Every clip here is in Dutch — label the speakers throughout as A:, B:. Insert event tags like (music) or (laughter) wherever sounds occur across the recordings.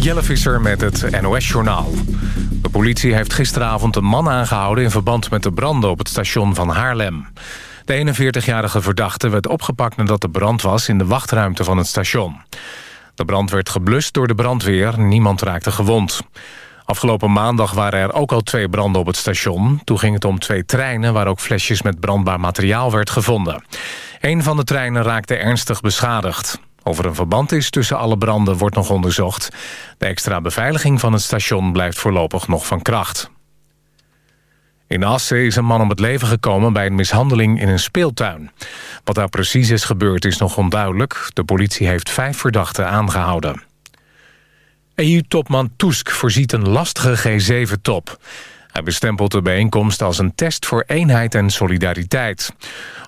A: Jelle Visser met het NOS-journaal. De politie heeft gisteravond een man aangehouden... in verband met de branden op het station van Haarlem. De 41-jarige verdachte werd opgepakt nadat er brand was... in de wachtruimte van het station. De brand werd geblust door de brandweer. Niemand raakte gewond. Afgelopen maandag waren er ook al twee branden op het station. Toen ging het om twee treinen... waar ook flesjes met brandbaar materiaal werd gevonden. Een van de treinen raakte ernstig beschadigd. Of er een verband is tussen alle branden wordt nog onderzocht. De extra beveiliging van het station blijft voorlopig nog van kracht. In Assen is een man om het leven gekomen bij een mishandeling in een speeltuin. Wat daar precies is gebeurd is nog onduidelijk. De politie heeft vijf verdachten aangehouden. EU-topman Tusk voorziet een lastige G7-top. Hij bestempelt de bijeenkomst als een test voor eenheid en solidariteit.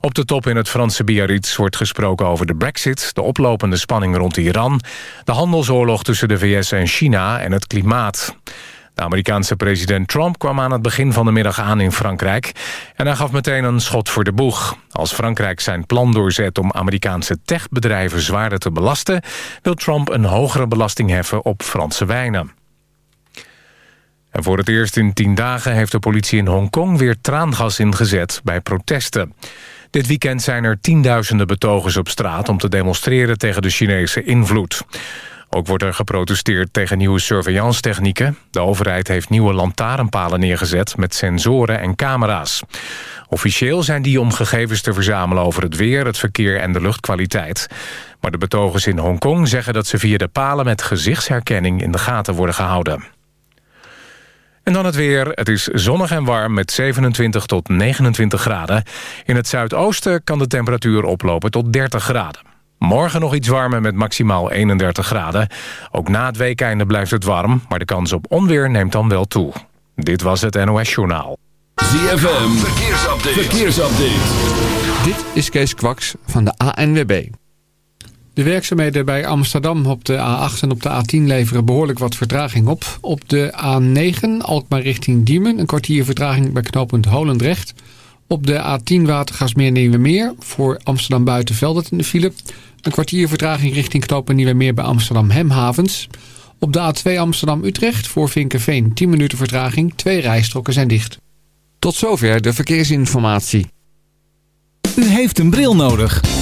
A: Op de top in het Franse Biarritz wordt gesproken over de brexit... de oplopende spanning rond Iran... de handelsoorlog tussen de VS en China en het klimaat. De Amerikaanse president Trump kwam aan het begin van de middag aan in Frankrijk... en hij gaf meteen een schot voor de boeg. Als Frankrijk zijn plan doorzet om Amerikaanse techbedrijven zwaarder te belasten... wil Trump een hogere belasting heffen op Franse wijnen. En voor het eerst in tien dagen heeft de politie in Hongkong weer traangas ingezet bij protesten. Dit weekend zijn er tienduizenden betogers op straat om te demonstreren tegen de Chinese invloed. Ook wordt er geprotesteerd tegen nieuwe surveillance-technieken. De overheid heeft nieuwe lantaarnpalen neergezet met sensoren en camera's. Officieel zijn die om gegevens te verzamelen over het weer, het verkeer en de luchtkwaliteit. Maar de betogers in Hongkong zeggen dat ze via de palen met gezichtsherkenning in de gaten worden gehouden. En dan het weer. Het is zonnig en warm met 27 tot 29 graden. In het zuidoosten kan de temperatuur oplopen tot 30 graden. Morgen nog iets warmer met maximaal 31 graden. Ook na het weekeinde blijft het warm, maar de kans op onweer neemt dan wel toe. Dit was het NOS Journaal.
B: ZFM, verkeersupdate. verkeersupdate.
C: Dit is Kees Kwaks van de ANWB. De werkzaamheden bij Amsterdam op de A8 en op de A10 leveren behoorlijk wat vertraging op. Op de A9 Alkmaar richting Diemen een kwartier vertraging bij knooppunt Holendrecht. Op de A10 Watergasmeer Nieuwemeer voor Amsterdam Buitenveldert in de file. Een kwartier vertraging richting knooppunt Nieuwemeer bij Amsterdam Hemhavens. Op de A2 Amsterdam-Utrecht voor Vinkenveen 10 minuten vertraging. Twee rijstroken zijn dicht. Tot zover de verkeersinformatie.
D: U heeft een bril nodig.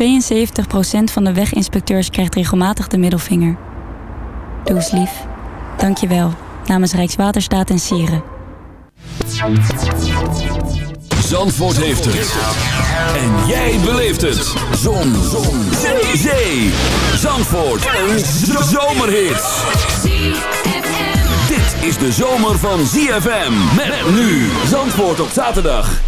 E: 72% van de weginspecteurs krijgt regelmatig de middelvinger. Doe eens lief. Dank je wel. Namens Rijkswaterstaat en Sieren.
B: Zandvoort heeft het. En jij beleeft het. Zon. Zon. Zee. Zee. Zandvoort. Een zomerhit. Dit is de zomer van ZFM. Met nu. Zandvoort op zaterdag.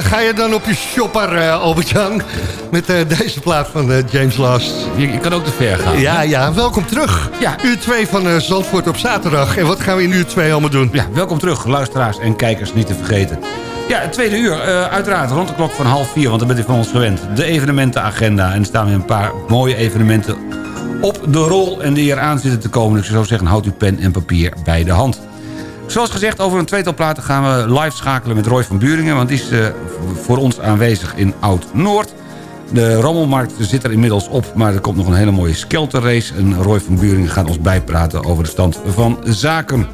F: Daar ga je dan op je shopper, uh, Albert-Jan. Met uh, deze plaat van uh, James Last.
G: Je, je, kan ook te ver gaan.
F: Ja, ja. Welkom terug. Ja. Uur 2 van Zandvoort op zaterdag. En wat gaan we in uur 2 allemaal doen?
G: Ja, welkom terug, luisteraars en kijkers, niet te vergeten. Ja, het tweede uur. uiteraard rond de klok van half vier, want dan bent u van ons gewend. De evenementenagenda. En er staan weer een paar mooie evenementen op de rol. En die eraan zitten te komen. Dus ik zou zeggen, houd uw pen en papier bij de hand. Zoals gezegd, over een tweetal platen gaan we live schakelen met Roy van Buringen... want die is uh, voor ons aanwezig in Oud-Noord. De rommelmarkt zit er inmiddels op, maar er komt nog een hele mooie skelterrace... en Roy van Buringen gaat ons bijpraten over de stand van zaken. Uh,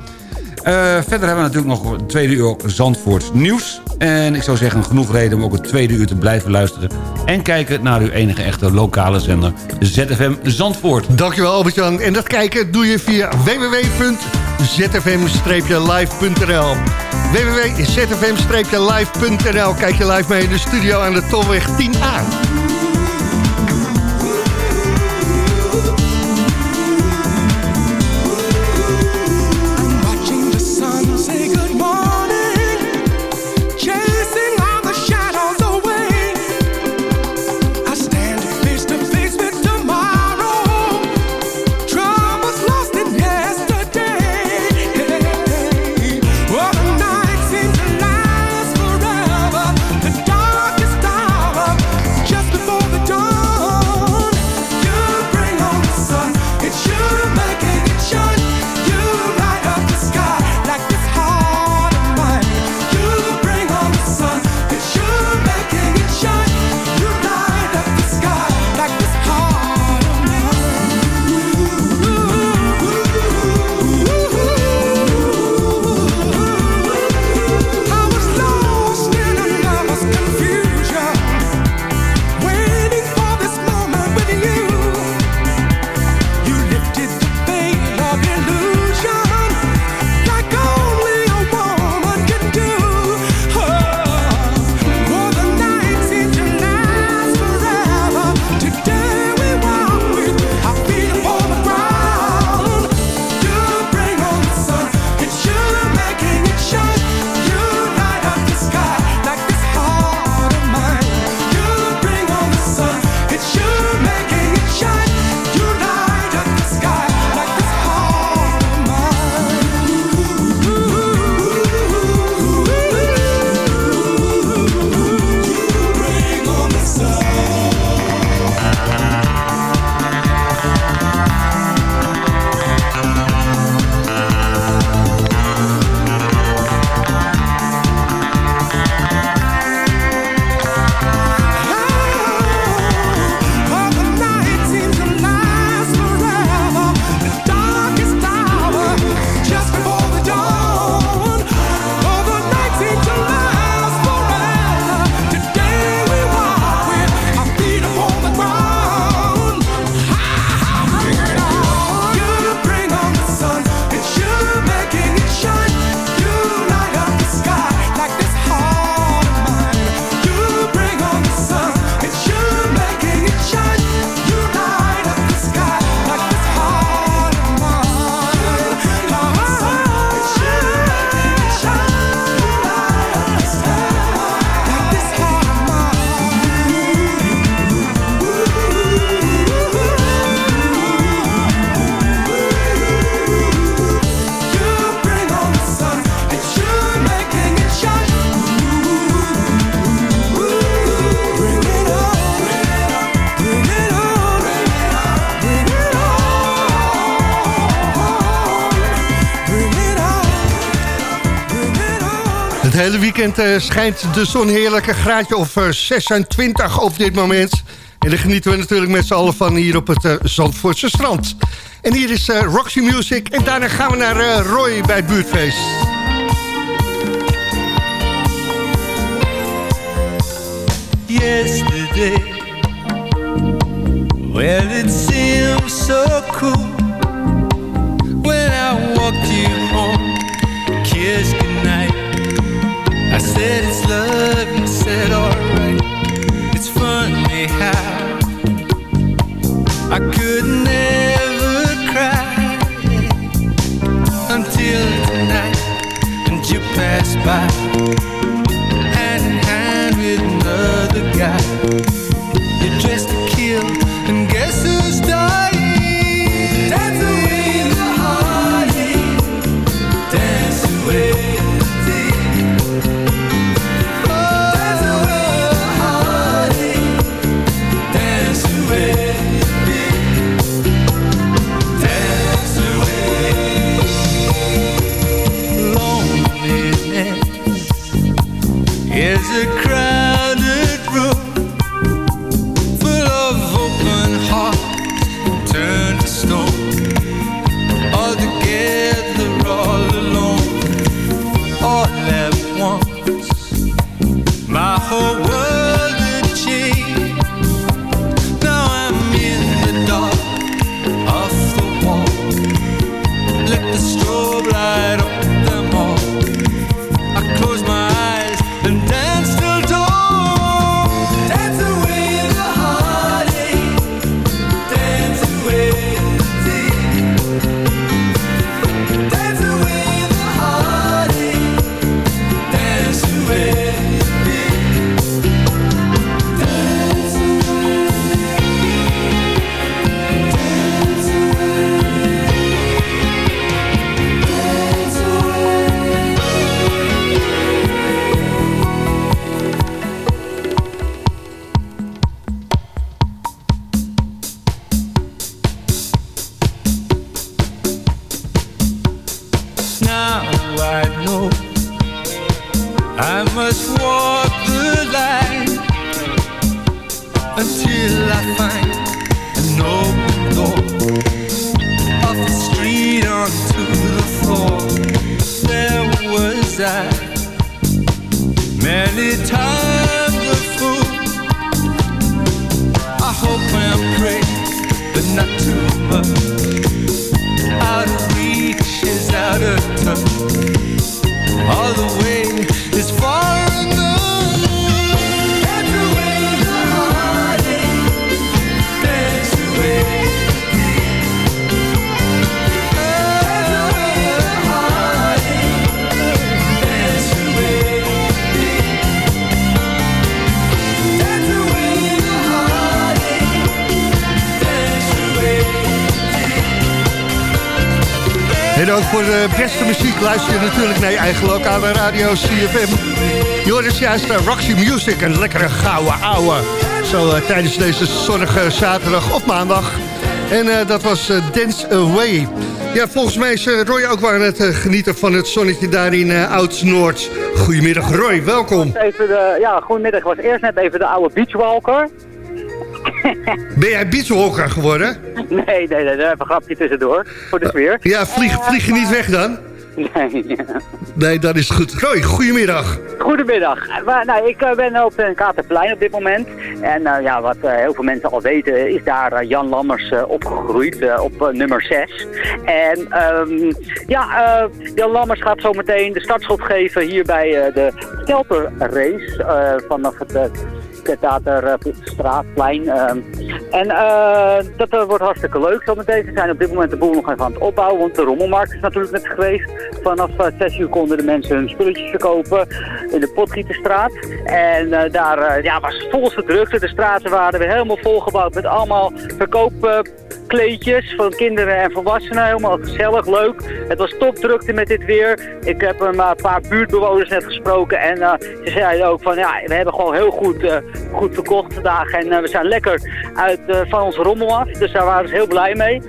G: verder hebben we natuurlijk nog een tweede uur Zandvoorts nieuws. En ik zou zeggen, genoeg reden om ook het tweede uur te blijven luisteren... en kijken naar uw enige echte lokale zender ZFM Zandvoort.
F: Dankjewel Albert-Jan. En dat kijken doe je via www zfm-live.nl www.zfm-live.nl Kijk je live mee in de studio aan de Tolweg 10A. Weekend uh, schijnt de zon heerlijk. Een graadje of uh, 26 op dit moment. En daar genieten we natuurlijk met z'n allen van hier op het uh, Zandvoortse strand. En hier is Roxy Music. En daarna gaan we naar Roy bij het buurtfeest.
H: Yesterday Well, it seems so cool When I walked you home said it's love, you said alright. It's funny how I could never cry until tonight, and you passed by hand in hand.
I: I know I must walk the line until I find an open door off the street onto the floor. There was I, many times a fool. I hope and pray, but not too much. Out of reach is out of touch. All the way
J: En ook voor de beste muziek luister je natuurlijk naar je eigen lokale radio CFM. Joris juist uh, Roxy Music, een lekkere gouden ouwe. Zo eh, tijdens deze zonnige zaterdag of maandag. En eh, dat was eh, Dance Away. Ja, volgens mij is Roy ook wel aan het genieten van het zonnetje daar in Oud-Noord. Goedemiddag Roy, welkom.
K: Even de, ja, goedemiddag. Ik was eerst net even de oude beachwalker.
J: Ben jij beachwalker geworden? (laughs)
K: Nee, nee, nee, daar even een grapje tussendoor. Voor de sfeer.
J: Ja, vlieg, vlieg je niet weg dan?
K: Nee.
J: Nee, dat is goed. Roy, goedemiddag.
K: Goedemiddag. Maar, nou, ik eh, ben op een Katerplein op dit moment. En eh, ja, wat eh, heel veel mensen al weten, is daar eh, Jan Lammers eh, opgegroeid eh, op eh, nummer 6. En ehm, ja, eh, Jan Lammers gaat zo meteen de startschot geven hier bij eh, de Skelterrace eh, vanaf het... eh, Theaterstraatplein. ehm. en eh, dat eh, wordt hartstikke leuk zometeen. Ze zijn op dit moment de boel nog even aan het opbouwen, want de rommelmarkt is natuurlijk net geweest. Vanaf eh, 6 uur konden de mensen hun spulletjes verkopen in de Potgieterstraat. En eh, daar eh, ja, was volste drukte. De straten waren weer helemaal volgebouwd met allemaal verkoopkleedjes van kinderen en volwassenen. Helemaal gezellig, leuk. Het was topdrukte met dit weer. Ik heb een paar buurtbewoners net gesproken en eh, ze zeiden ook van ja, we hebben gewoon heel goed, eh, goed verkocht vandaag en eh, we zijn lekker uit van onze rommel af. Dus daar waren ze heel blij mee.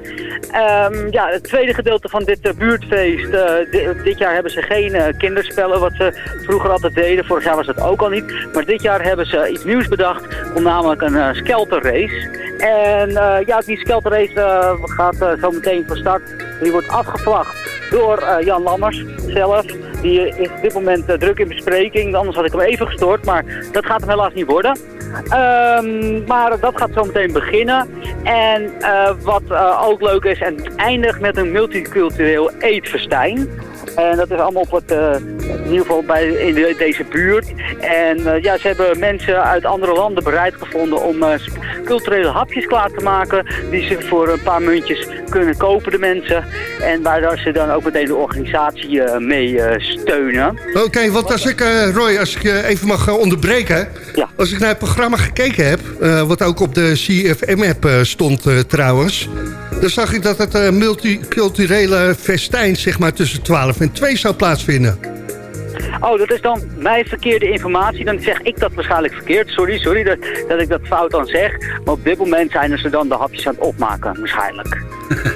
K: Ehm, ja, het tweede gedeelte van dit buurtfeest. di- dit jaar hebben ze geen kinderspellen wat ze vroeger altijd deden. Vorig jaar was dat ook al niet. Maar dit jaar hebben ze iets nieuws bedacht. Namelijk een skelterrace. En ja, die skelterrace eh, gaat eh, zo meteen van start. Die wordt afgevlacht door eh, Jan Lammers zelf. Die is op dit moment druk in bespreking. Anders had ik hem even gestoord. Maar dat gaat hem helaas niet worden. Ehm, maar dat gaat zo meteen beginnen. En wat ook leuk is, en eindigt met een multicultureel eetfestijn. En dat is allemaal op het, eh, in ieder geval bij, in de- deze buurt. En eh, ja, ze hebben mensen uit andere landen bereid gevonden om eh, culturele hapjes klaar te maken. Die ze voor een paar muntjes kunnen kopen, de mensen. En waar ze dan ook meteen de organisatie mee steunen.
J: Oké, want als ik, Roy, als ik je even mag onderbreken. Als ik naar het programma gekeken heb, wat ook op de CFM-app stond trouwens. Dan zag ik dat het eh, multiculturele festijn zeg maar, tussen 12 en 2 zou plaatsvinden.
K: Oh, dat is dan mijn verkeerde informatie. Dan zeg ik dat waarschijnlijk verkeerd. Sorry, sorry dat, dat ik dat fout dan zeg. Maar op dit moment zijn ze dan de hapjes aan het opmaken, waarschijnlijk.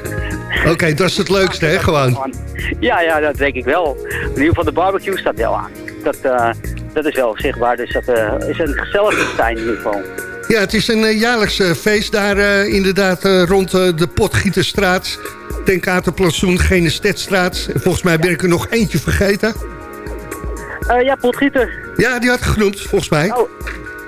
K: (laughs)
J: Oké, dat is het leukste, hè, gewoon.
K: Ja, ja, dat denk ik wel. In ieder geval de barbecue staat wel aan. Dat, eh, dat is wel zichtbaar. Dus dat eh, is een gezellig festijn in ieder geval.
J: Ja, het is een uh, jaarlijks uh, feest daar uh, inderdaad rond de Potgieterstraat. Tenkaterplantsoen, Genestetstraat. Volgens mij ben ik er nog eentje vergeten.
K: Ja, Potgieter.
J: Ja, die had ik genoemd, volgens mij.
K: Oh.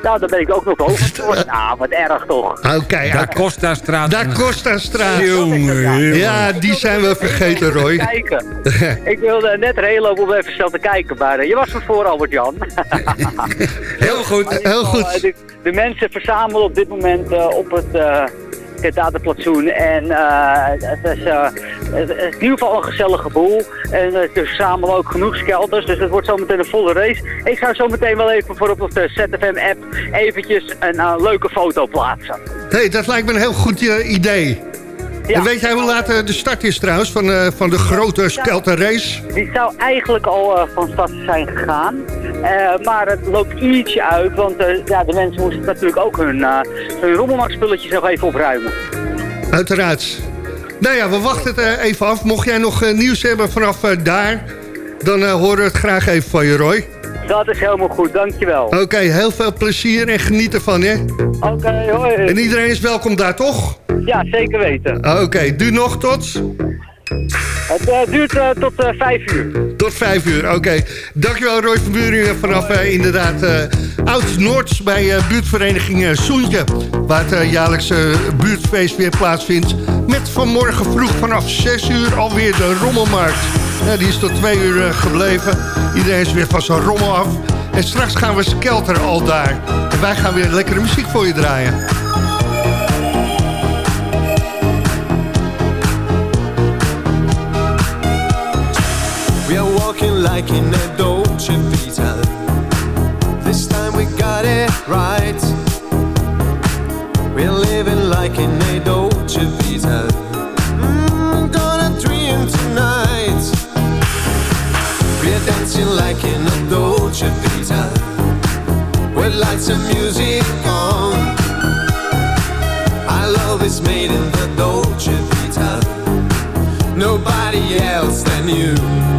K: Nou, daar ben ik ook nog over. nou, (laughs) wat erg toch.
J: Oké. Okay,
G: Da Costa-straat.
J: Da Costa-straat.
G: Jongen,
J: Ja, die zijn we vergeten, Roy.
K: Kijken. ik wilde net er lopen om even snel te kijken. Maar je was er voor, Albert-Jan. (laughs)
G: heel goed.
J: Heel goed.
K: De, de, mensen verzamelen op dit moment uh, op het... Uh, het, is, uh, het is in ieder geval een gezellige boel. En er verzamelen ook genoeg skelters. Dus het wordt zometeen een volle race. Ik ga zo meteen wel even voor op de ZFM-app eventjes een leuke foto plaatsen.
J: Hey, dat lijkt me een heel goed idee. Ja. En weet jij hoe laat de start is trouwens van, uh, van de grote skelterrace?
K: Die zou eigenlijk al uh, van start zijn gegaan. Uh, maar het loopt ietsje uit, want ja, de mensen moesten natuurlijk ook hun, hun rommelmarktspulletjes nog even opruimen.
J: Uiteraard. Nou ja, we wachten het even af. Mocht jij nog nieuws hebben vanaf daar, dan horen we het graag even van je, Roy.
K: Dat is helemaal goed, dankjewel.
J: Oké, heel veel plezier en geniet ervan, hè?
K: Oké, hoi.
J: En iedereen is welkom daar, toch?
K: Ja, zeker weten.
J: Oké, duurt nog tot?
K: Het eh, duurt eh, tot eh, vijf uur.
J: Tot vijf uur, oké. Dankjewel Roy van Buringen vanaf inderdaad Oud-Noords bij buurtvereniging Soentje. Waar het jaarlijkse buurtfeest weer plaatsvindt. Met vanmorgen vroeg vanaf 6 uur alweer de rommelmarkt. Die is tot twee uur gebleven. Iedereen is weer van zijn rommel af. En straks gaan we skelteren al daar. En wij gaan weer lekkere muziek voor je draaien.
I: Lights music on. Our love is made in the Dolce Vita. Nobody else than you.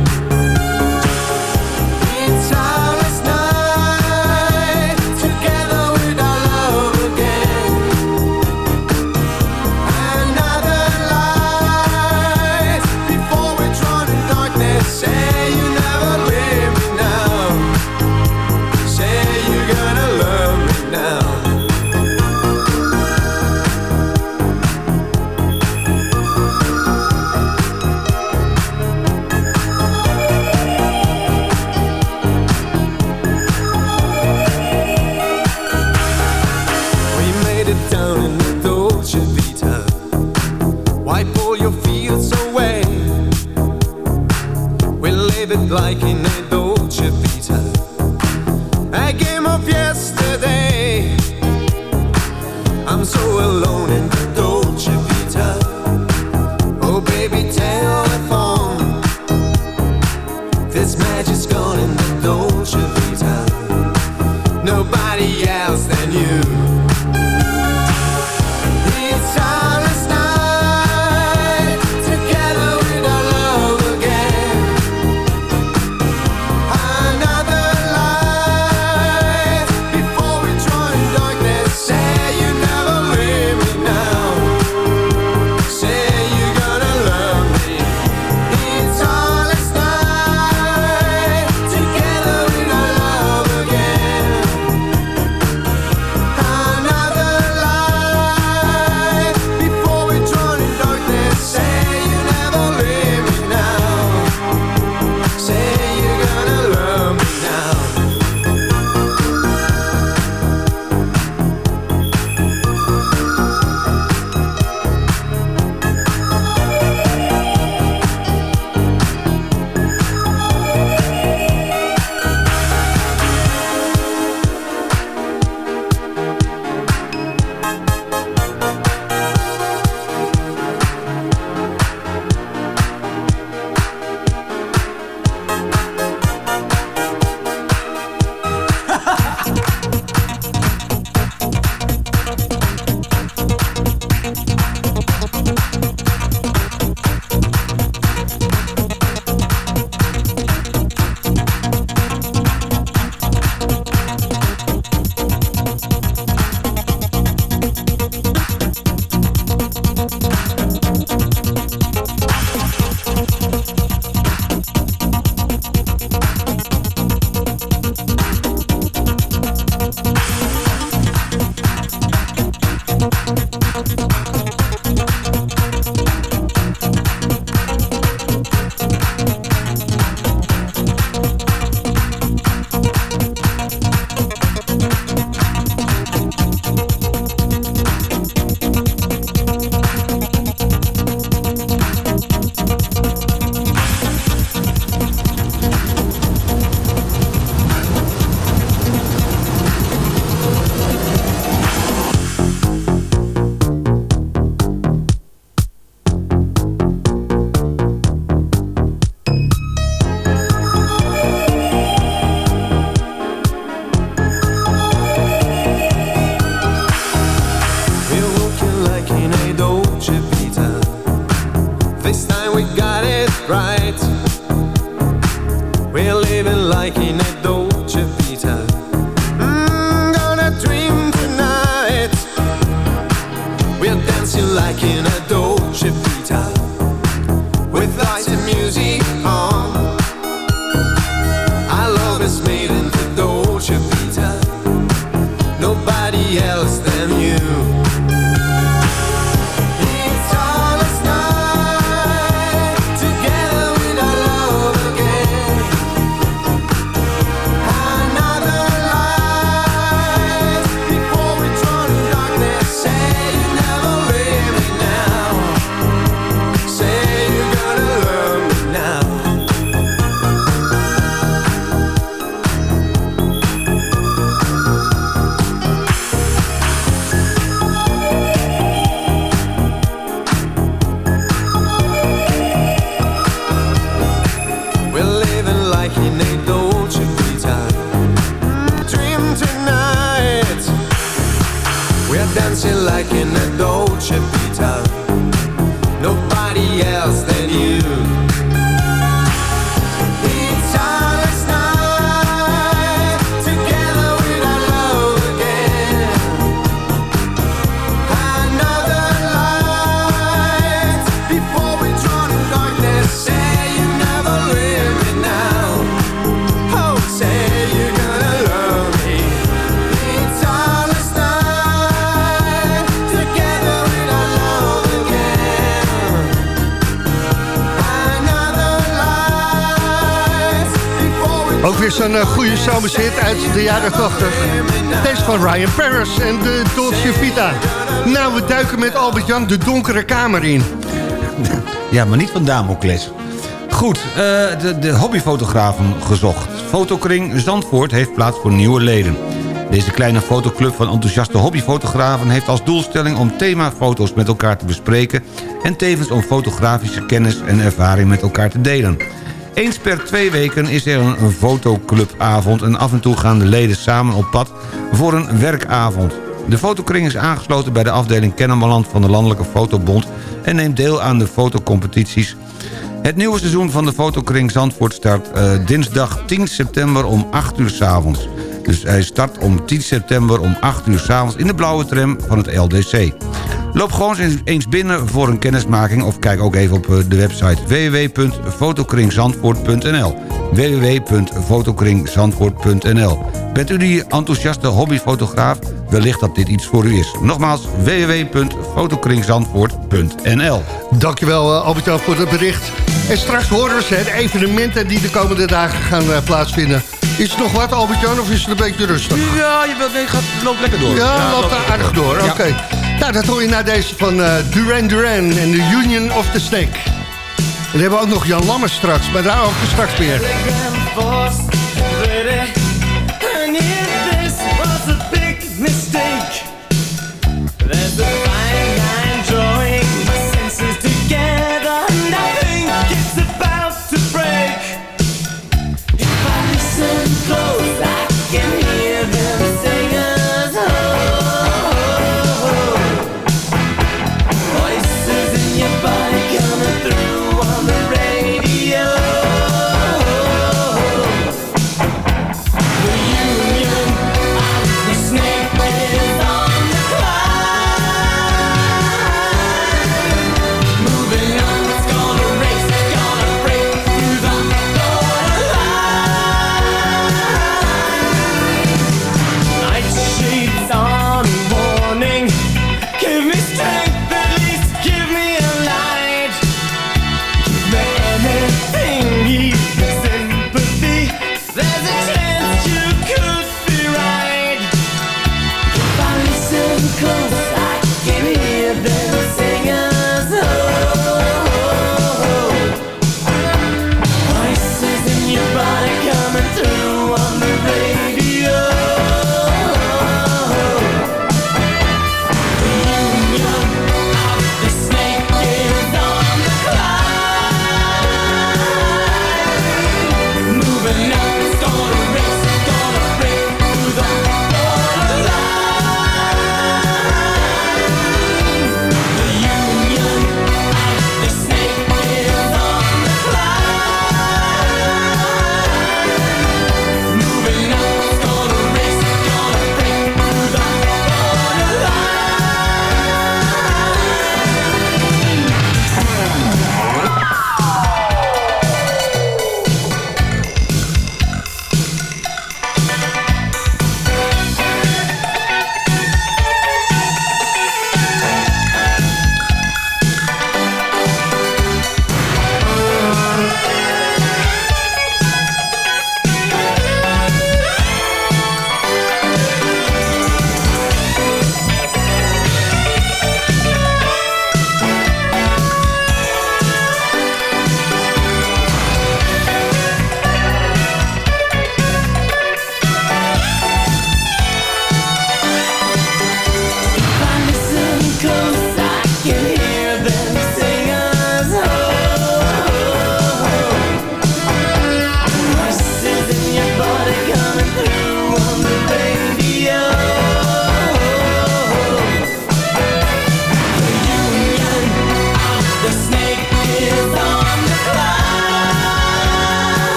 J: Weer zo'n eh, goede zomershit uit de jaren 80. Deze van Ryan Paris en de Dolce Vita. Nou, we duiken met Albert-Jan de donkere kamer in.
G: Ja, maar niet van Damocles. Goed, eh, de, de hobbyfotografen gezocht. Fotokring Zandvoort heeft plaats voor nieuwe leden. Deze kleine fotoclub van enthousiaste hobbyfotografen... heeft als doelstelling om themafoto's met elkaar te bespreken... en tevens om fotografische kennis en ervaring met elkaar te delen. Eens per twee weken is er een, fotoclubavond... en af en toe gaan de leden samen op pad voor een werkavond. De fotokring is aangesloten bij de afdeling Kennemerland van de Landelijke Fotobond... en neemt deel aan de fotocompetities het nieuwe seizoen van de fotokring Zandvoort start eh, dinsdag 10 september om 8 uur 's avonds. Dus hij start om 10 september om 8 uur 's avonds in de blauwe tram van het LDC. Loop gewoon eens- eens binnen voor een kennismaking... of kijk ook even op eh, de website www.fotokringzandvoort.nl www.fotokringzandvoort.nl Bent u die enthousiaste hobbyfotograaf? Wellicht dat dit iets voor u is. Nogmaals, www.fotokringzandvoort.nl
J: Dankjewel eh, Albert-Jan voor het bericht. En straks horen we ze, de evenementen die de komende dagen gaan eh, plaatsvinden. Is er nog wat Albert-Jan of is het een beetje rustig?
G: Ja, je wilt, nee, gaat, loopt lekker door.
J: Ja, loopt er aardig door.
G: Ja.
J: Oké. Nou, dat hoor je na deze van eh, Duran Duran en de Union of the Snake. En dan hebben ook nog Jan Lammers straks, maar daarover straks meer.
L: Mistake,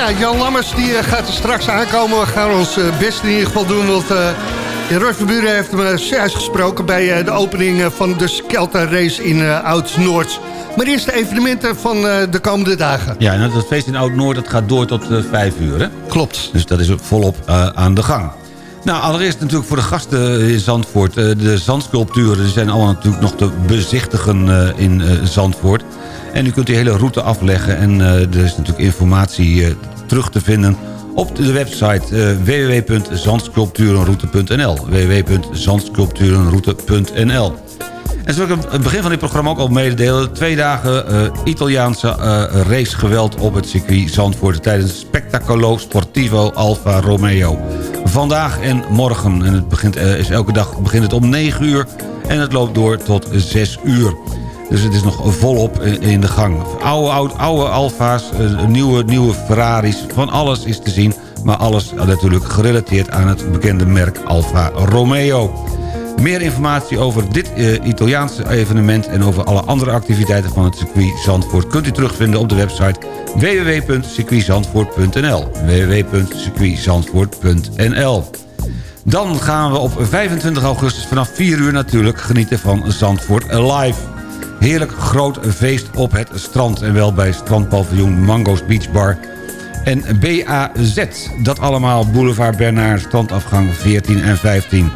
J: Ja, Jan Lammers die eh, gaat er straks aankomen. We gaan ons eh, best in ieder geval doen, want... Uh, Roy Verburen heeft me zojuist gesproken bij de opening van de Skelter Race in Oud-Noord. Maar eerst de evenementen van de komende dagen.
G: Ja, en dat feest in Oud-Noord dat gaat door tot vijf uur, hè?
J: Klopt.
G: Dus dat is volop aan de gang. Nou, allereerst natuurlijk voor de gasten in Zandvoort. de zandsculpturen die zijn allemaal natuurlijk nog te bezichtigen in Zandvoort. En u kunt die hele route afleggen. En er is natuurlijk informatie terug te vinden op de website uh, www.zandsculpturenroute.nl www.zandsculpturenroute.nl En zoals ik het begin van dit programma ook al mededelen... twee dagen Italiaanse uh, racegeweld op het circuit Zandvoort... tijdens Spectaculo Sportivo Alfa Romeo. Vandaag en morgen. En het begint, is elke dag begint het om 9 uur en het loopt door tot 6 uur. Dus het is nog volop in de gang. Oude, oude, Alfa's, eh, nieuwe, nieuwe Ferraris, van alles is te zien. Maar alles natuurlijk gerelateerd aan het bekende merk Alfa Romeo. Meer informatie over dit uh, Italiaanse evenement... en over alle andere activiteiten van het circuit Zandvoort... kunt u terugvinden op de website www.circuitzandvoort.nl www.circuitzandvoort.nl Dan gaan we op 25 augustus vanaf 4 uur natuurlijk genieten van Zandvoort Live. Heerlijk groot feest op het strand. En wel bij strandpaviljoen Mango's Beach Bar en BAZ. Dat allemaal Boulevard Bernard, strandafgang 14 en 15.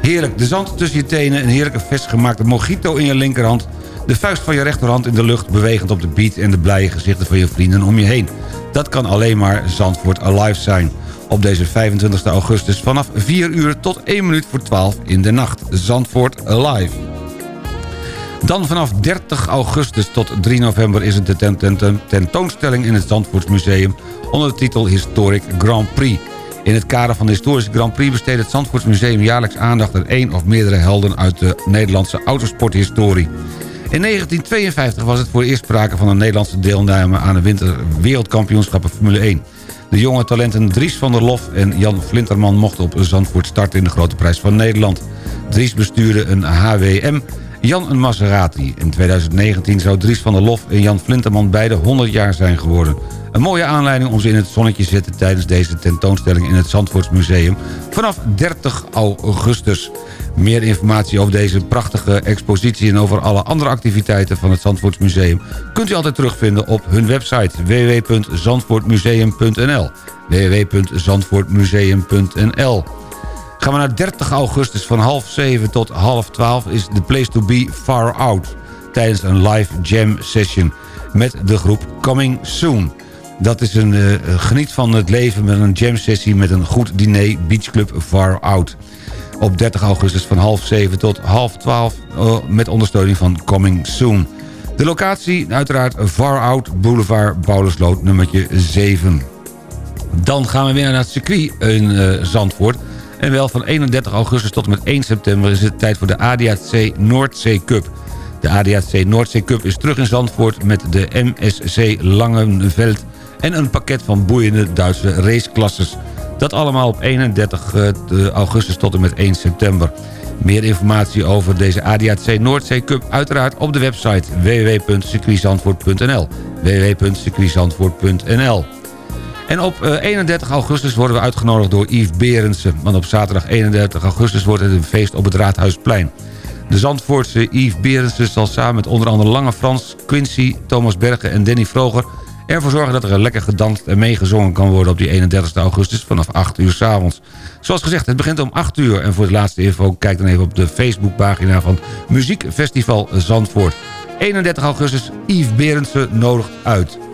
G: Heerlijk, de zand tussen je tenen, een heerlijke versgemaakte mojito in je linkerhand... de vuist van je rechterhand in de lucht, bewegend op de beat... en de blije gezichten van je vrienden om je heen. Dat kan alleen maar Zandvoort Alive zijn. Op deze 25 augustus vanaf 4 uur tot 1 minuut voor 12 in de nacht. Zandvoort Alive. Dan vanaf 30 augustus tot 3 november is het de tentoonstelling in het Zandvoortsmuseum... onder de titel Historic Grand Prix. In het kader van de historische Grand Prix besteedt het Zandvoortsmuseum jaarlijks aandacht aan één of meerdere helden uit de Nederlandse autosporthistorie. In 1952 was het voor eerst sprake van een Nederlandse deelname aan de winter wereldkampioenschappen Formule 1. De jonge talenten Dries van der Lof en Jan Flinterman mochten op Zandvoort starten in de Grote Prijs van Nederland. Dries bestuurde een HWM Jan een Maserati. In 2019 zou Dries van der Lof en Jan Flinterman beide 100 jaar zijn geworden. Een mooie aanleiding om ze in het zonnetje te zetten... tijdens deze tentoonstelling in het Zandvoortsmuseum... vanaf 30 augustus. Meer informatie over deze prachtige expositie... en over alle andere activiteiten van het Zandvoortsmuseum... kunt u altijd terugvinden op hun website www.zandvoortmuseum.nl www.zandvoortmuseum.nl Gaan we naar 30 augustus van half 7 tot half 12 is de place to be far out. Tijdens een live jam session met de groep Coming Soon. Dat is een uh, geniet van het leven met een jam sessie met een goed diner Beach Club Far Out. Op 30 augustus van half 7 tot half 12 uh, eh, met ondersteuning van Coming Soon. De locatie uiteraard Far Out Boulevard Paulusloot nummertje 7. Dan gaan we weer naar het circuit in uh, Zandvoort. En wel van 31 augustus tot en met 1 september is het tijd voor de ADAC Noordzee Cup. De ADAC Noordzee Cup is terug in Zandvoort met de MSC Langenveld... en een pakket van boeiende Duitse raceklasses. Dat allemaal op 31 eh, augustus tot en met 1 september. Meer informatie over deze ADAC Noordzee Cup uiteraard op de website www.circuitzandvoort.nl www.circuitzandvoort.nl en op 31 eh, augustus worden we uitgenodigd door Yves Berendsen. Want op zaterdag 31 augustus wordt het een feest op het Raadhuisplein. De Zandvoortse Yves Berendsen zal samen met onder andere Lange Frans, Quincy, Thomas Bergen en Danny Vroger... ervoor zorgen dat er lekker gedanst en meegezongen kan worden op die 31 augustus vanaf 8 uur s avonds. Zoals gezegd, het begint om 8 uur en voor de laatste info kijk dan even op de Facebookpagina van Muziekfestival Zandvoort. 31 augustus, Yves Berendsen nodigt uit.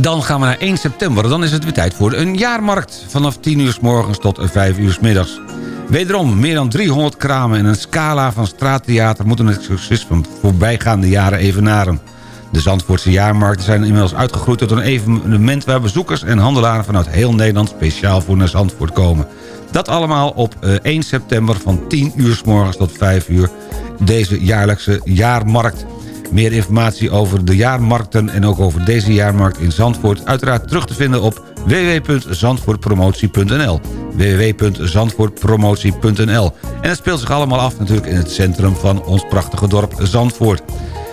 G: Dan gaan we naar 1 september. Dan is het weer tijd voor een jaarmarkt. Vanaf 10 uur s morgens tot 5 uur s middags. Wederom, meer dan 300 kramen en een scala van straattheater... moeten het succes van voorbijgaande jaren evenaren. De Zandvoortse jaarmarkten zijn inmiddels uitgegroeid tot een evenement... waar bezoekers en handelaren vanuit heel Nederland speciaal voor naar Zandvoort komen. Dat allemaal op 1 eh, september van 10 uur s morgens tot 5 uur. Deze jaarlijkse jaarmarkt. Meer informatie over de jaarmarkten en ook over deze jaarmarkt in Zandvoort... uiteraard terug te vinden op www.zandvoortpromotie.nl www.zandvoortpromotie.nl En het speelt zich allemaal af natuurlijk in het centrum van ons prachtige dorp Zandvoort.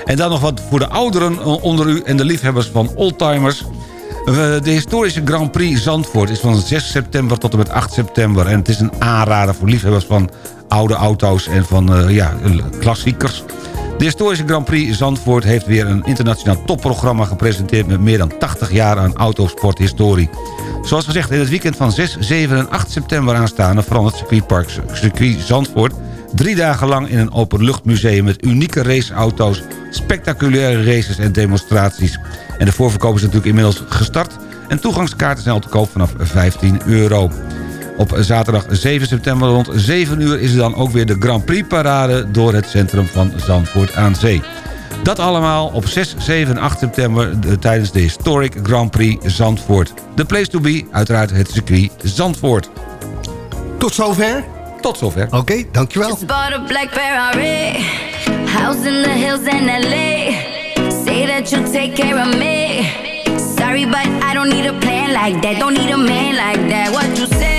G: En dan nog wat voor de ouderen onder u en de liefhebbers van oldtimers. Eh, De historische Grand Prix Zandvoort is van 6 september tot en met 8 september. En het is een aanrader voor liefhebbers van oude auto's en van eh, ja, klassiekers. De historische Grand Prix Zandvoort heeft weer een internationaal topprogramma gepresenteerd... met meer dan 80 jaar aan autosporthistorie. Zoals gezegd, in het weekend van 6, 7 en 8 september aanstaande... verandert circuitpark circuit Zandvoort drie dagen lang in een openluchtmuseum... met unieke raceauto's, spectaculaire races en demonstraties. En de voorverkoop is natuurlijk inmiddels gestart... en toegangskaarten zijn al te koop vanaf 15 euro. Op zaterdag 7 september rond 7 uur is er dan ook weer de Grand Prix parade... door het centrum van Zandvoort aan Zee. Dat allemaal op 6, 7 en 8 september de- tijdens de Historic Grand Prix Zandvoort. De place to be, uiteraard het circuit Zandvoort.
J: Tot zover?
G: Tot zover.
J: Oké, dankjewel.
M: Just bought a black Ferrari, house in the hills in LA. Say that you'll take care of me. Sorry, but I don't need a plan like that. Don't need a man like that. What you say?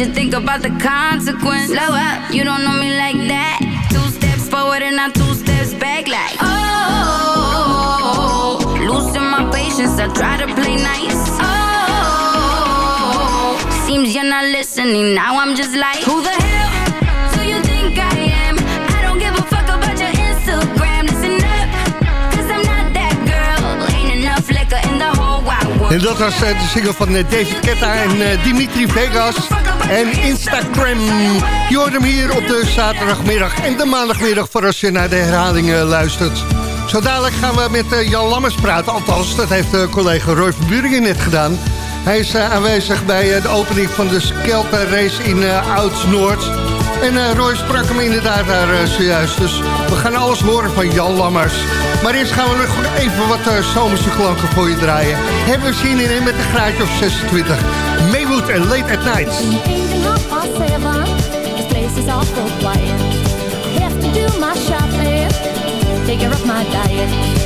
M: You think about the consequence? Slow up, you don't know me like that. Two steps forward and not two steps back, like oh. Losing my patience, I try to play nice. Oh, seems you're not listening. Now I'm just like, who the hell do you think I am? I don't give a fuck about your Instagram. Listen up, cause.
J: En dat was eh, de single van eh, David Ketta en eh, Dimitri Vegas en Instagram. Je hoort hem hier op de zaterdagmiddag en de maandagmiddag voor als je naar de herhalingen luistert. Zo dadelijk gaan we met eh, Jan Lammers praten. Althans, dat heeft eh, collega Roy van Buringen net gedaan. Hij is eh, aanwezig bij de opening van de Skelter Race in Oud-Noord. En eh, Roy sprak hem inderdaad daar eh, zojuist. Dus we gaan alles horen van Jan Lammers. Maar eerst gaan we nog even wat eh, zomerse klanken voor je draaien. Hebben we zin in met een graadje of 26. Maywood en Late at Night.
N: My diet.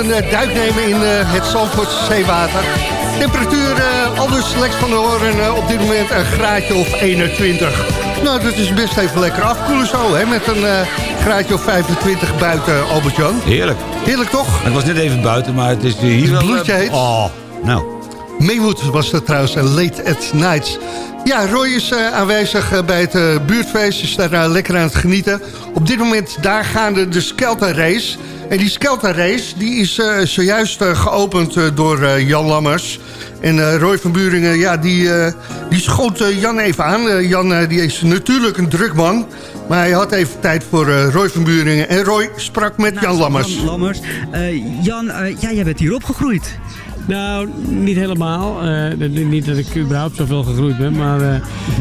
J: Een eh, duik nemen in eh, het Zandvoortse zeewater. Temperatuur uh, aldus slechts van de horen eh, op dit moment een graadje of 21. Nou, dat is best even lekker afkoelen zo, hè, met een eh, graadje of 25 buiten, Albert-Jan.
G: Heerlijk.
J: Heerlijk toch?
G: Het was net even buiten, maar het is hier wel...
J: bloedje heet.
G: Oh, nou.
J: Maywood was dat trouwens, en Late at Nights. Ja, Roy is eh, aanwezig eh, bij het eh, buurtfeest, is daar eh, lekker aan het genieten. Op dit moment daar gaande de Skelter Race. En die Skelter Race die is eh, zojuist eh, geopend eh, door Jan Lammers. En Roy van Buringen, ja, die, die schoot Jan even aan. Jan die is natuurlijk een drukman. Maar hij had even tijd voor Roy van Buringen. En Roy sprak met Jan Lammers.
O: Jan Lammers. Jan, ja, jij bent hier opgegroeid.
P: Nou, niet helemaal. Eh, niet dat ik überhaupt zoveel gegroeid ben. Maar eh,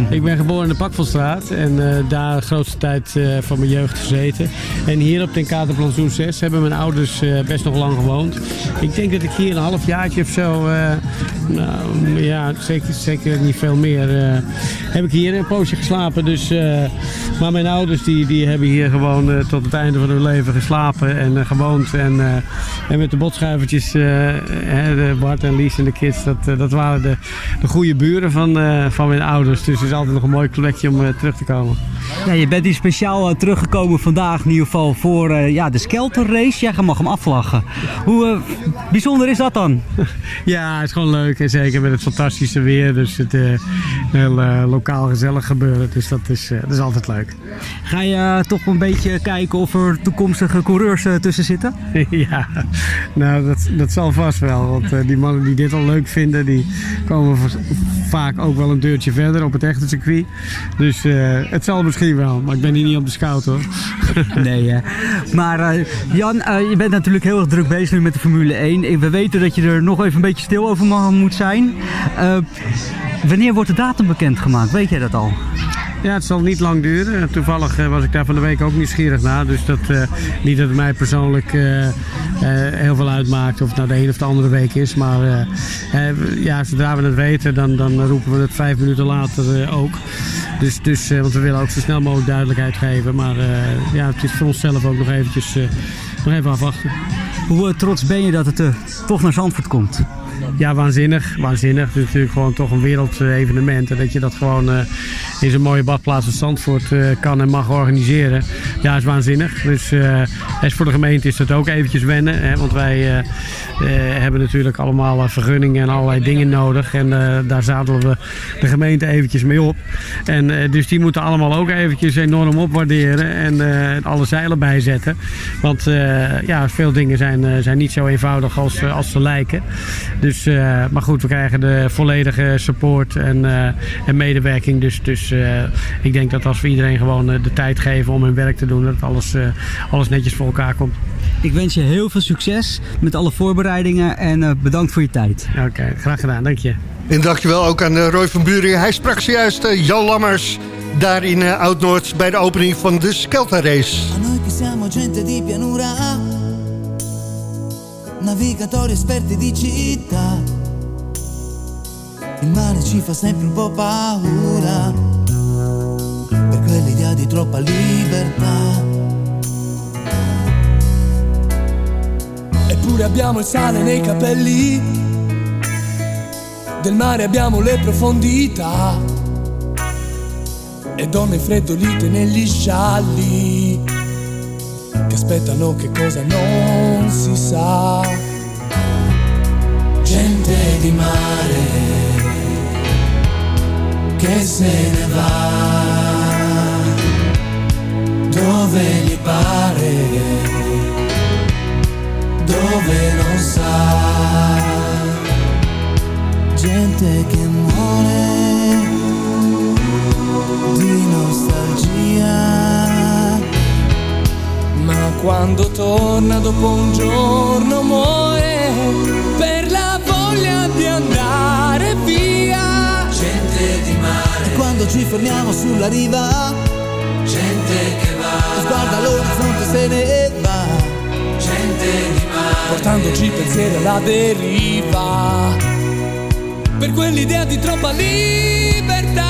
P: ik ben geboren in de Pakvelstraat. En eh, daar de grootste tijd van mijn jeugd gezeten. En hier op Ten Katerplantsoen 6 hebben mijn ouders best nog lang gewoond. Ik denk dat ik hier een half jaartje of zo... nou, ja, zeker, zeker niet veel meer. eh, heb ik hier een poosje geslapen. Dus, eh, maar mijn ouders die, die hebben hier gewoon eh, tot het einde van hun leven geslapen en gewoond. En, en met de botschuivertjes, Bart en Lies en de kids, dat, dat waren de, de goede buren van, van mijn ouders. Dus het is altijd nog een mooi plekje om terug te komen.
O: Ja, je bent hier speciaal teruggekomen vandaag in ieder geval voor ja, de Skelter Race. Jij mag hem afvlaggen. Hoe bijzonder is dat dan? (laughs)
P: Ja, het is gewoon leuk. En zeker met het fantastische weer. Dus het eh heel eh, lokaal gezellig gebeuren. Dus dat is, eh, dat is altijd leuk.
O: Ga je toch een beetje kijken of er toekomstige coureurs tussen zitten? (laughs)
P: ja, nou dat, dat zal vast wel. Want die mannen die dit al leuk vinden, die komen vaak ook wel een deurtje verder op het echte circuit. Dus het zal misschien wel, maar ik ben hier niet op de scout hoor. (laughs)
O: Nee, hè. Maar Jan, je bent natuurlijk heel erg druk bezig nu met de Formule 1. Eh, We weten dat je er nog even een beetje stil over mag- moet zijn. Eh, wanneer wordt de datum bekendgemaakt? Weet jij dat al?
P: Ja, het zal niet lang duren. Toevallig eh, was ik daar van de week ook nieuwsgierig naar. Dus dat, eh, niet dat het mij persoonlijk heel veel uitmaakt of het nou de een of de andere week is. Maar ja, zodra we het weten, dan, dan roepen we het vijf minuten later ook. Dus, dus, want we willen ook zo snel mogelijk duidelijkheid geven. Maar ja, het is voor onszelf ook nog eventjes nog even afwachten.
O: Hoe trots ben je dat het toch naar Zandvoort komt?
P: Ja, waanzinnig. Waanzinnig. Het is natuurlijk gewoon toch een wereldevenement. En dat je dat gewoon eh, in zo'n mooie badplaats als Zandvoort eh, kan en mag organiseren. Ja, is waanzinnig. Dus is voor de gemeente is dat ook eventjes wennen. Hè, want wij hebben natuurlijk allemaal vergunningen en allerlei dingen nodig. En daar zadelen we de gemeente eventjes mee op. En dus die moeten allemaal ook eventjes enorm opwaarderen. En alle zeilen bijzetten. Want ja, veel dingen zijn, zijn niet zo eenvoudig als, als ze lijken. Dus, eh, maar goed, we krijgen de volledige support en, eh, en medewerking. Dus, dus eh, ik denk dat als we iedereen gewoon de tijd geven om hun werk te doen, dat alles, eh, alles netjes voor elkaar komt.
O: Ik wens je heel veel succes met alle voorbereidingen en eh, bedankt voor je tijd.
P: Oké, graag gedaan. Dank je.
J: En dankjewel ook aan Roy van Buringen. Hij sprak zojuist Jan Lammers daar in eh, Oud-Noord bij de opening van de Skelter Race.
Q: Navigatori esperti di città. Il mare ci fa sempre un po' paura, per quell'idea di troppa libertà.
F: Eppure abbiamo il sale nei capelli, del mare abbiamo le profondità e donne freddolite negli scialli che aspettano che cosa non si sa.
Q: Gente di mare che se ne va dove gli pare, dove non sa. Gente che muore di nostalgia.
F: Ma quando torna dopo un giorno muore per la voglia di andare via.
Q: Gente di mare. E quando ci fermiamo sulla riva, gente che va. Guarda l'orizzonte se ne va. Gente di mare.
F: portandoci pensieri alla deriva. Per quell'idea di troppa libertà.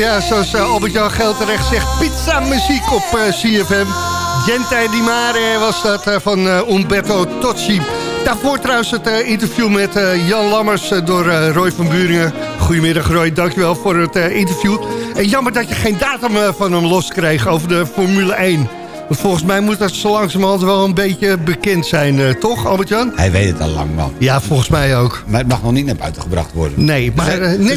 J: Ja, zoals eh, Albert-Jan Geld terecht zegt, pizza muziek op eh, CFM. Gente di Mare was dat eh, van Umberto Tocci. Daarvoor trouwens het interview met Jan Lammers door Roy van Buringen. Goedemiddag Roy, dankjewel voor het interview. En jammer dat je geen datum van hem loskreeg over de Formule 1. Volgens mij moet dat zo langzamerhand wel een beetje bekend zijn, eh, toch Albert-Jan?
G: Hij weet het al lang wel.
J: Ja, volgens mij ook.
G: Maar het mag nog niet naar buiten gebracht worden.
J: Nee, maar... Eh,
G: net...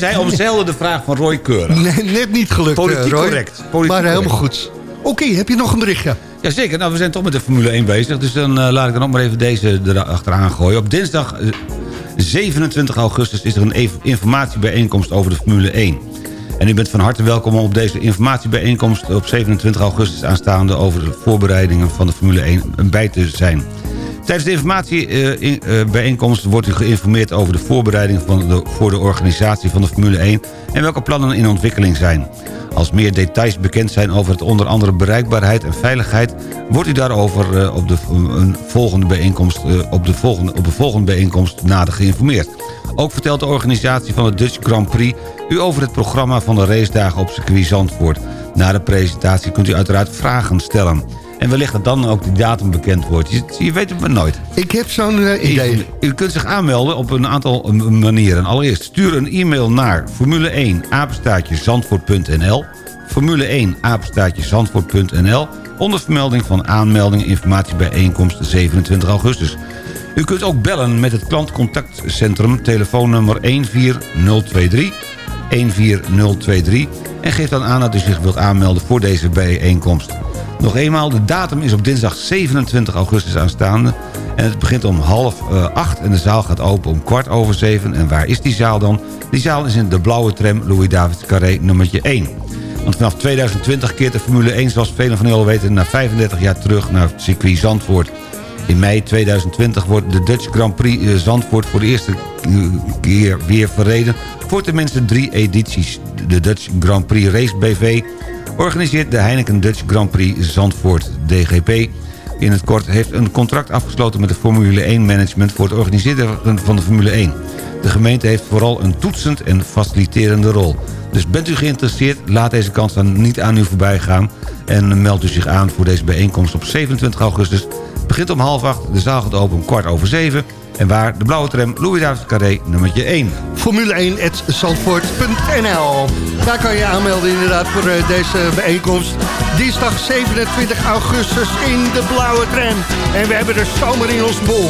G: de vraag van Roy Keurig. (laughs)
J: Nee, net niet gelukt, eh,
G: Politiek
J: Roy.
G: correct. Politiek
J: maar helemaal goed. Oké, heb je nog een berichtje?
G: Jazeker, nou we zijn toch met de Formule 1 bezig. Dus dan laat ik dan ook maar even deze erachteraan gooien. Op dinsdag eh, 27 augustus is er een informatiebijeenkomst over de Formule 1. En u bent van harte welkom om op deze informatiebijeenkomst op 27 augustus aanstaande... over de voorbereidingen van de Formule 1 bij te zijn. Tijdens de informatiebijeenkomst wordt u geïnformeerd over de voorbereiding van de, voor de organisatie van de Formule 1 en welke plannen in ontwikkeling zijn. Als meer details bekend zijn over het onder andere bereikbaarheid en veiligheid... wordt u daarover eh, op, de, een volgende bijeenkomst, eh, op, de volgende, op de volgende bijeenkomst nader geïnformeerd. Ook vertelt de organisatie van de Dutch Grand Prix... u over het programma van de racedagen op circuit Zandvoort. Na de presentatie kunt u uiteraard vragen stellen. En wellicht dat dan ook die datum bekend wordt. Je, je weet het maar nooit.
J: Ik heb zo'n eh, idee.
G: U kunt zich aanmelden op een aantal manieren. Allereerst stuur een e-mail naar Formule 1 apenstaatje zandvoort.nl Formule 1 apenstaatje zandvoort.nl onder vermelding van aanmelding informatiebijeenkomst 27 augustus. U kunt ook bellen met het klantcontactcentrum telefoonnummer 14023 14023 en geef dan aan dat u zich wilt aanmelden voor deze bijeenkomst. Nog eenmaal, de datum is op dinsdag 27 augustus aanstaande. En het begint om half uh, acht en de zaal gaat open om kwart over zeven. En waar is die zaal dan? Die zaal is in de blauwe tram Louis David Carré nummertje 1. Want vanaf 2020 keert de Formule 1, zoals velen van u al weten... na 35 jaar terug naar het circuit Zandvoort. In mei 2020 wordt de Dutch Grand Prix eh, Zandvoort voor de eerste keer weer verreden... voor tenminste drie edities. De Dutch Grand Prix Race BV organiseert de Heineken Dutch Grand Prix Zandvoort DGP. In het kort heeft een contract afgesloten met de Formule 1 management... voor het organiseren van de Formule 1. De gemeente heeft vooral een toetsend en faciliterende rol. Dus bent u geïnteresseerd, laat deze kans dan niet aan u voorbij gaan... en meld u zich aan voor deze bijeenkomst op 27 augustus. Begint om half acht, de zaal gaat open om kwart over zeven... En waar de blauwe tram Louis David Carré nummertje 1.
J: Formule 1 zandvoort.nl Daar kan je aanmelden inderdaad voor uh, deze bijeenkomst. Dinsdag 27 augustus in de blauwe tram. En we hebben de zomer in ons bol.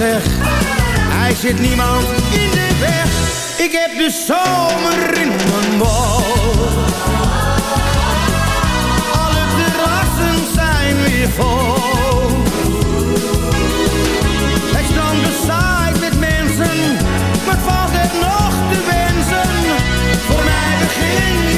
R: Hij zit niemand in de weg. Ik heb de zomer in mijn bol. Alle terrassen zijn weer vol. Het strand bezaaid met mensen, wat valt er nog te wensen? Voor mij begint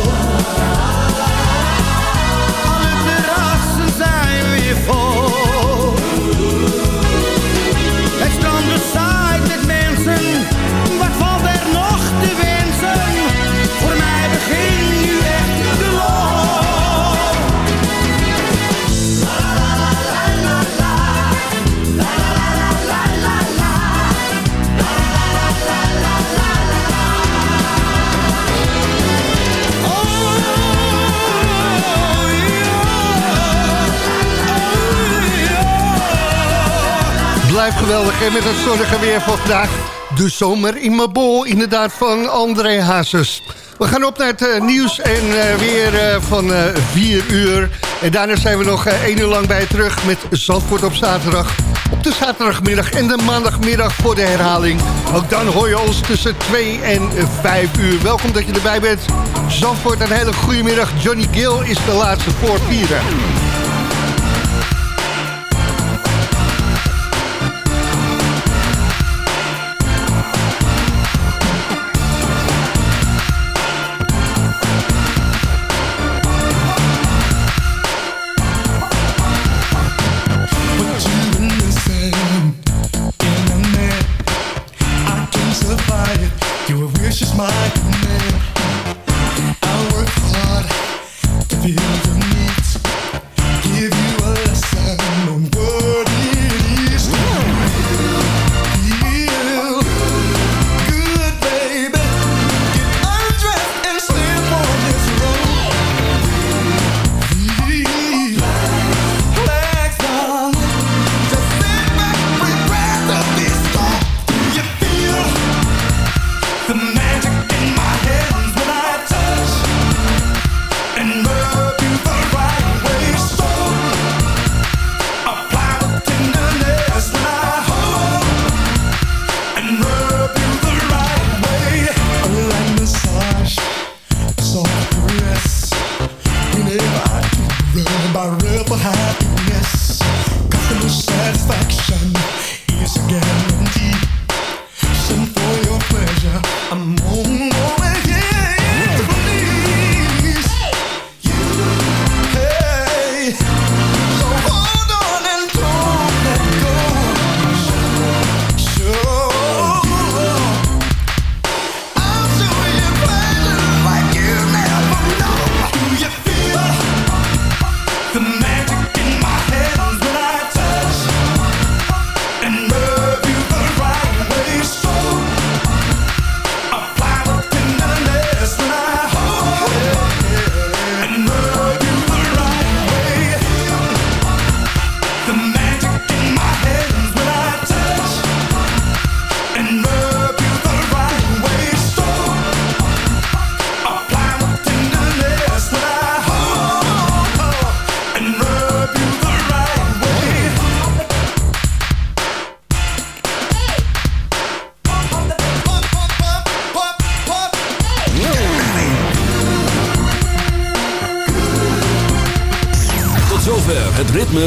J: Geweldig hè, met het zonnige weer van vandaag.
F: De zomer in mijn bol, inderdaad, van André Hazes. We gaan op naar het eh, nieuws en eh, weer eh, van 4 uur. En daarna zijn we nog één uur lang bij terug met Zandvoort op zaterdag. Op de zaterdagmiddag en de maandagmiddag voor de herhaling. Ook dan hoor je ons tussen 2 en 5 uur. Welkom dat je erbij bent. Zandvoort, een hele goede middag. Johnny Gill is de laatste voor vieren.